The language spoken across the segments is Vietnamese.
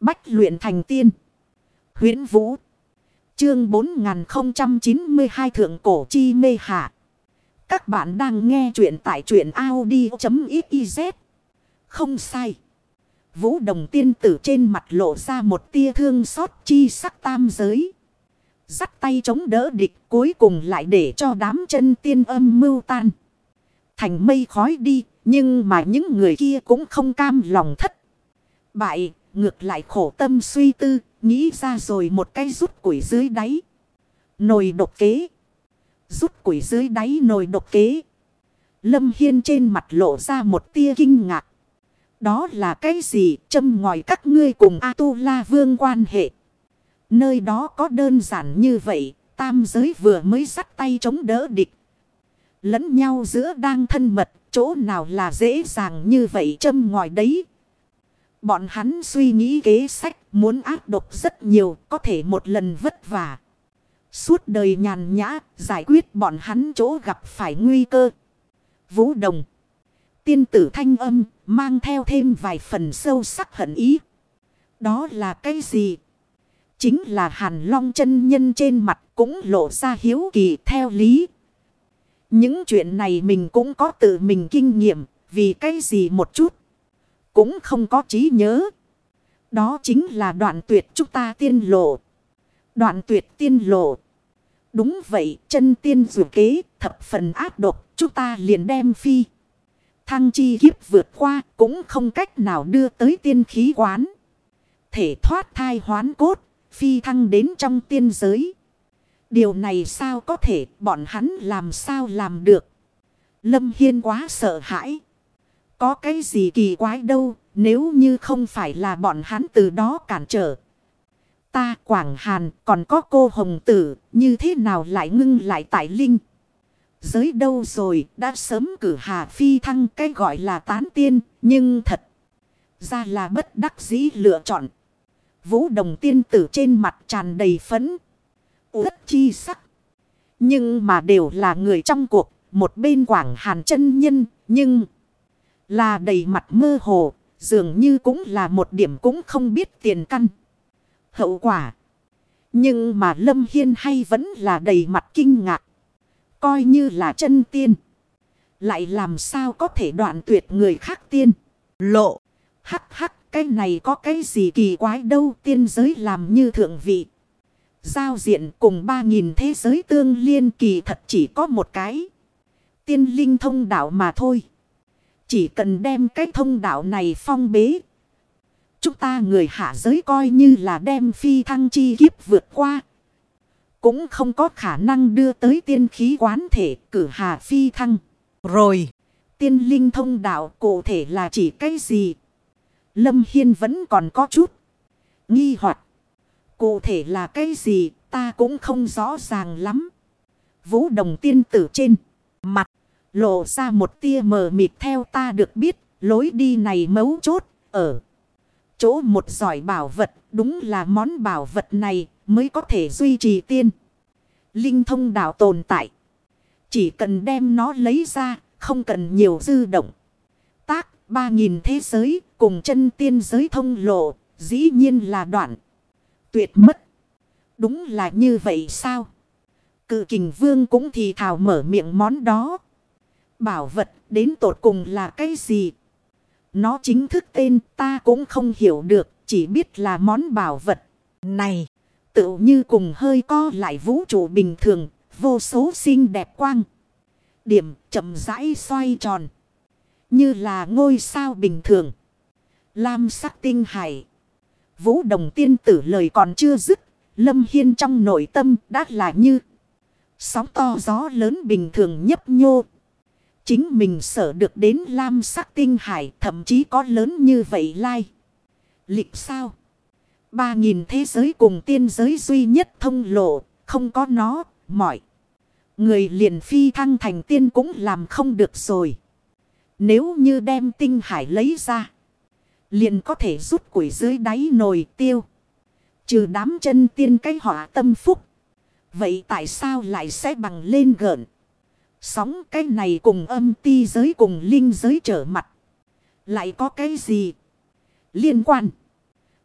Bách luyện thành tiên. huyễn Vũ. Chương 4092 Thượng Cổ Chi Mê Hạ. Các bạn đang nghe truyện tại truyện Audi.xyz. Không sai. Vũ đồng tiên tử trên mặt lộ ra một tia thương xót chi sắc tam giới. Dắt tay chống đỡ địch cuối cùng lại để cho đám chân tiên âm mưu tan. Thành mây khói đi, nhưng mà những người kia cũng không cam lòng thất. Bại, ngược lại khổ tâm suy tư, nghĩ ra rồi một cái rút củi dưới đáy. Nồi độc kế. Rút củi dưới đáy nồi độc kế. Lâm Hiên trên mặt lộ ra một tia kinh ngạc. Đó là cái gì châm ngòi các ngươi cùng A-tu-la vương quan hệ. Nơi đó có đơn giản như vậy, tam giới vừa mới sắt tay chống đỡ địch. Lẫn nhau giữa đang thân mật, chỗ nào là dễ dàng như vậy châm ngòi đấy. Bọn hắn suy nghĩ kế sách, muốn áp độc rất nhiều, có thể một lần vất vả. Suốt đời nhàn nhã, giải quyết bọn hắn chỗ gặp phải nguy cơ. Vũ Đồng. Tiên tử thanh âm, mang theo thêm vài phần sâu sắc hận ý. Đó là cái gì? Chính là hàn long chân nhân trên mặt cũng lộ ra hiếu kỳ theo lý. Những chuyện này mình cũng có tự mình kinh nghiệm, vì cái gì một chút. Cũng không có trí nhớ. Đó chính là đoạn tuyệt chúng ta tiên lộ. Đoạn tuyệt tiên lộ. Đúng vậy, chân tiên dù kế, thập phần ác độc, chúng ta liền đem phi. Thăng chi kiếp vượt qua, cũng không cách nào đưa tới tiên khí quán. Thể thoát thai hoán cốt, phi thăng đến trong tiên giới. Điều này sao có thể, bọn hắn làm sao làm được. Lâm Hiên quá sợ hãi. Có cái gì kỳ quái đâu, nếu như không phải là bọn hắn từ đó cản trở. Ta Quảng Hàn còn có cô Hồng Tử, như thế nào lại ngưng lại tại Linh. Giới đâu rồi, đã sớm cử Hà Phi thăng cái gọi là tán tiên, nhưng thật ra là bất đắc dĩ lựa chọn. Vũ đồng tiên tử trên mặt tràn đầy phấn. ướt chi sắc. Nhưng mà đều là người trong cuộc, một bên Quảng Hàn chân nhân, nhưng là đầy mặt mơ hồ, dường như cũng là một điểm cũng không biết tiền căn. Hậu quả. Nhưng mà Lâm Hiên hay vẫn là đầy mặt kinh ngạc. Coi như là chân tiên. Lại làm sao có thể đoạn tuyệt người khác tiên. Lộ. Hắc hắc cái này có cái gì kỳ quái đâu tiên giới làm như thượng vị. Giao diện cùng ba nghìn thế giới tương liên kỳ thật chỉ có một cái. Tiên linh thông đạo mà thôi. Chỉ cần đem cái thông đạo này phong bế. Chúng ta người hạ giới coi như là đem phi thăng chi kiếp vượt qua. Cũng không có khả năng đưa tới tiên khí quán thể cử hạ phi thăng. Rồi, tiên linh thông đạo cụ thể là chỉ cái gì? Lâm Hiên vẫn còn có chút nghi hoặc Cụ thể là cái gì ta cũng không rõ ràng lắm. Vũ đồng tiên tử trên mặt lộ ra một tia mờ mịt theo ta được biết, lối đi này mấu chốt ở chỗ một giỏi bảo vật, đúng là món bảo vật này mới có thể duy trì tiên. Linh thông đạo tồn tại. Chỉ cần đem nó lấy ra, không cần nhiều dư động. Tác ba nghìn thế giới cùng chân tiên giới thông lộ, dĩ nhiên là đoạn. Tuyệt mất. Đúng là như vậy sao? Cự kình vương cũng thì thảo mở miệng món đó. Bảo vật đến tột cùng là cái gì? Nó chính thức tên ta cũng không hiểu được. Chỉ biết là món bảo vật. Này. Tự như cùng hơi co lại vũ trụ bình thường. Vô số xinh đẹp quang. Điểm chậm rãi xoay tròn. Như là ngôi sao bình thường. Lam sắc tinh hải. Vũ đồng tiên tử lời còn chưa dứt. Lâm Hiên trong nội tâm đã là như. Sóng to gió lớn bình thường nhấp nhô. Chính mình sợ được đến lam sắc tinh hải thậm chí có lớn như vậy lai. Lịch sao? Ba nghìn thế giới cùng tiên giới duy nhất thông lộ, không có nó, mọi. Người liền phi thăng thành tiên cũng làm không được rồi. Nếu như đem tinh hải lấy ra, liền có thể rút củi dưới đáy nồi tiêu. Trừ đám chân tiên cái họa tâm phúc. Vậy tại sao lại sẽ bằng lên gợn? Sóng cái này cùng âm ti giới cùng linh giới trở mặt. Lại có cái gì? Liên quan.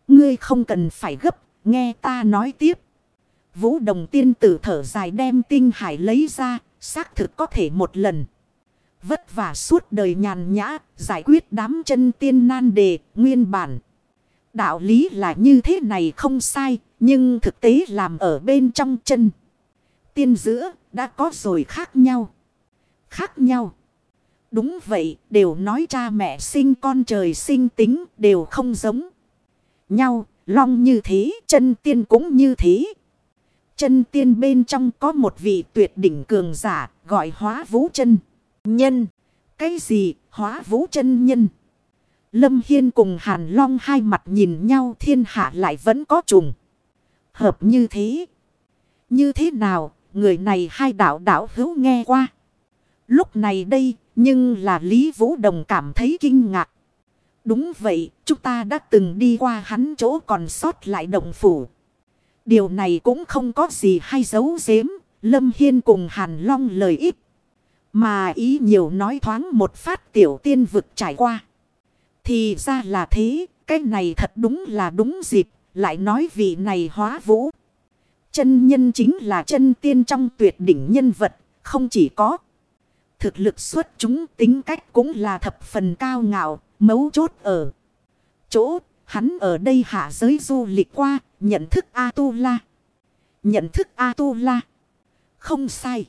Ngươi không cần phải gấp, nghe ta nói tiếp. Vũ đồng tiên tử thở dài đem tinh hải lấy ra, xác thực có thể một lần. Vất vả suốt đời nhàn nhã, giải quyết đám chân tiên nan đề, nguyên bản. Đạo lý là như thế này không sai, nhưng thực tế làm ở bên trong chân. Tiên giữa, đã có rồi khác nhau. Khác nhau. Đúng vậy, đều nói cha mẹ sinh con trời sinh tính, đều không giống nhau. Long như thế, chân tiên cũng như thế. Chân tiên bên trong có một vị tuyệt đỉnh cường giả, gọi hóa vũ chân nhân. Cái gì hóa vũ chân nhân? Lâm Hiên cùng Hàn Long hai mặt nhìn nhau thiên hạ lại vẫn có trùng. Hợp như thế. Như thế nào, người này hai đạo đạo hữu nghe qua. Lúc này đây, nhưng là Lý Vũ Đồng cảm thấy kinh ngạc. Đúng vậy, chúng ta đã từng đi qua hắn chỗ còn sót lại động phủ. Điều này cũng không có gì hay giấu giếm. Lâm Hiên cùng Hàn Long lời ít. Mà ý nhiều nói thoáng một phát tiểu tiên vực trải qua. Thì ra là thế, cái này thật đúng là đúng dịp, lại nói vị này hóa vũ. Chân nhân chính là chân tiên trong tuyệt đỉnh nhân vật, không chỉ có. Thực lực xuất chúng tính cách cũng là thập phần cao ngạo, mấu chốt ở. Chỗ, hắn ở đây hạ giới du lịch qua, nhận thức A-tu-la. Nhận thức A-tu-la. Không sai.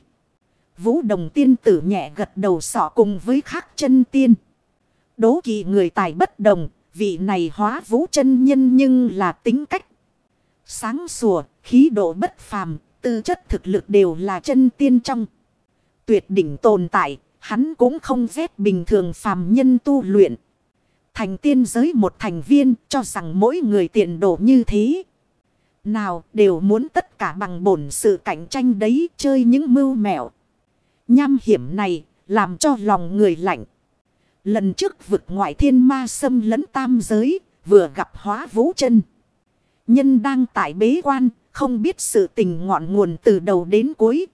Vũ đồng tiên tử nhẹ gật đầu sọ cùng với khắc chân tiên. Đố kỳ người tài bất đồng, vị này hóa vũ chân nhân nhưng là tính cách. Sáng sủa, khí độ bất phàm, tư chất thực lực đều là chân tiên trong. Tuyệt đỉnh tồn tại, hắn cũng không ghét bình thường phàm nhân tu luyện. Thành tiên giới một thành viên cho rằng mỗi người tiện độ như thế. Nào đều muốn tất cả bằng bổn sự cạnh tranh đấy chơi những mưu mẹo. Nham hiểm này làm cho lòng người lạnh. Lần trước vực ngoại thiên ma xâm lấn tam giới vừa gặp hóa vũ chân. Nhân đang tại bế quan không biết sự tình ngọn nguồn từ đầu đến cuối.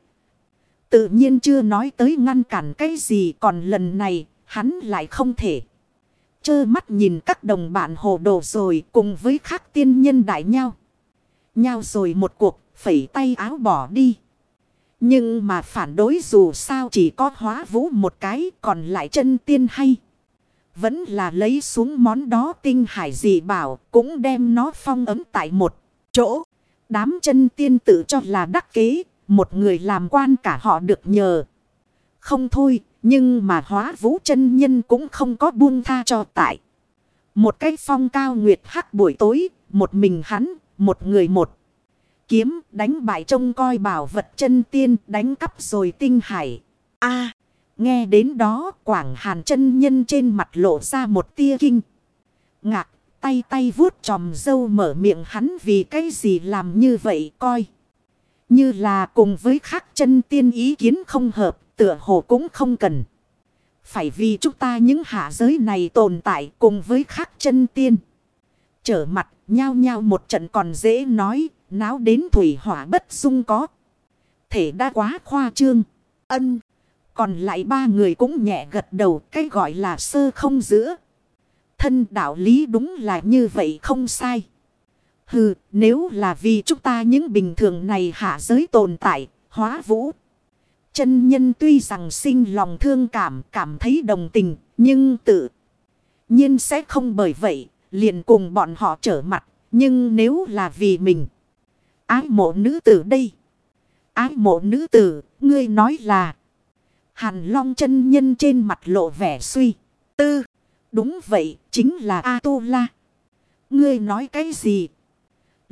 Tự nhiên chưa nói tới ngăn cản cái gì còn lần này hắn lại không thể. Chơ mắt nhìn các đồng bạn hồ đồ rồi cùng với các tiên nhân đại nhau. Nhau rồi một cuộc phẩy tay áo bỏ đi. Nhưng mà phản đối dù sao chỉ có hóa vũ một cái còn lại chân tiên hay. Vẫn là lấy xuống món đó tinh hải dị bảo cũng đem nó phong ấm tại một chỗ. Đám chân tiên tự cho là đắc kế, một người làm quan cả họ được nhờ. Không thôi, nhưng mà hóa vũ chân nhân cũng không có buông tha cho tại. Một cái phong cao nguyệt hắc buổi tối, một mình hắn, một người một kiếm đánh bại trông coi bảo vật chân tiên đánh cắp rồi tinh hải. a nghe đến đó quảng hàn chân nhân trên mặt lộ ra một tia kinh. Ngạc, tay tay vuốt tròm dâu mở miệng hắn vì cái gì làm như vậy coi. Như là cùng với khác chân tiên ý kiến không hợp, tựa hồ cũng không cần. Phải vì chúng ta những hạ giới này tồn tại cùng với khác chân tiên. Trở mặt, nhao nhao một trận còn dễ nói, náo đến thủy hỏa bất dung có. Thể đã quá khoa trương. Ân. Còn lại ba người cũng nhẹ gật đầu cái gọi là sơ không giữa. Thân đạo lý đúng là như vậy không sai. Hừ, nếu là vì chúng ta những bình thường này hạ giới tồn tại, hóa vũ. Chân nhân tuy rằng sinh lòng thương cảm, cảm thấy đồng tình, nhưng tự nhiên sẽ không bởi vậy, liền cùng bọn họ trở mặt. Nhưng nếu là vì mình, ái mộ nữ tử đây. Ái mộ nữ tử, ngươi nói là. Hàn long chân nhân trên mặt lộ vẻ suy. Tư, đúng vậy, chính là A-tu-la. Ngươi nói cái gì?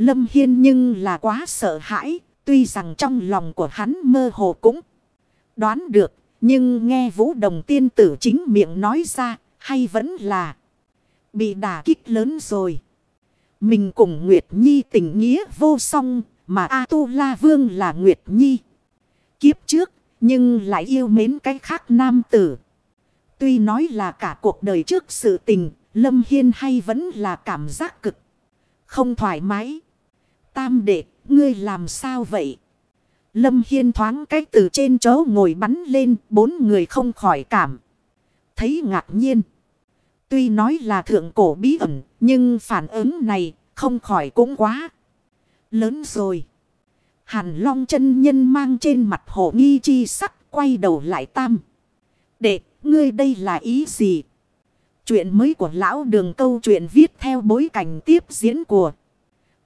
Lâm Hiên nhưng là quá sợ hãi, tuy rằng trong lòng của hắn mơ hồ cũng đoán được, nhưng nghe vũ đồng tiên tử chính miệng nói ra, hay vẫn là bị đả kích lớn rồi. Mình cùng Nguyệt Nhi tình nghĩa vô song, mà A-tu-la vương là Nguyệt Nhi. Kiếp trước, nhưng lại yêu mến cái khác nam tử. Tuy nói là cả cuộc đời trước sự tình, Lâm Hiên hay vẫn là cảm giác cực. Không thoải mái. Tam đệ, ngươi làm sao vậy? Lâm Hiên thoáng cách từ trên chỗ ngồi bắn lên, bốn người không khỏi cảm. Thấy ngạc nhiên. Tuy nói là thượng cổ bí ẩn, nhưng phản ứng này Không khỏi cũng quá. Lớn rồi. Hàn long chân nhân mang trên mặt hổ nghi chi sắc quay đầu lại tam. Đệ, ngươi đây là ý gì? Chuyện mới của lão đường câu chuyện viết theo bối cảnh tiếp diễn của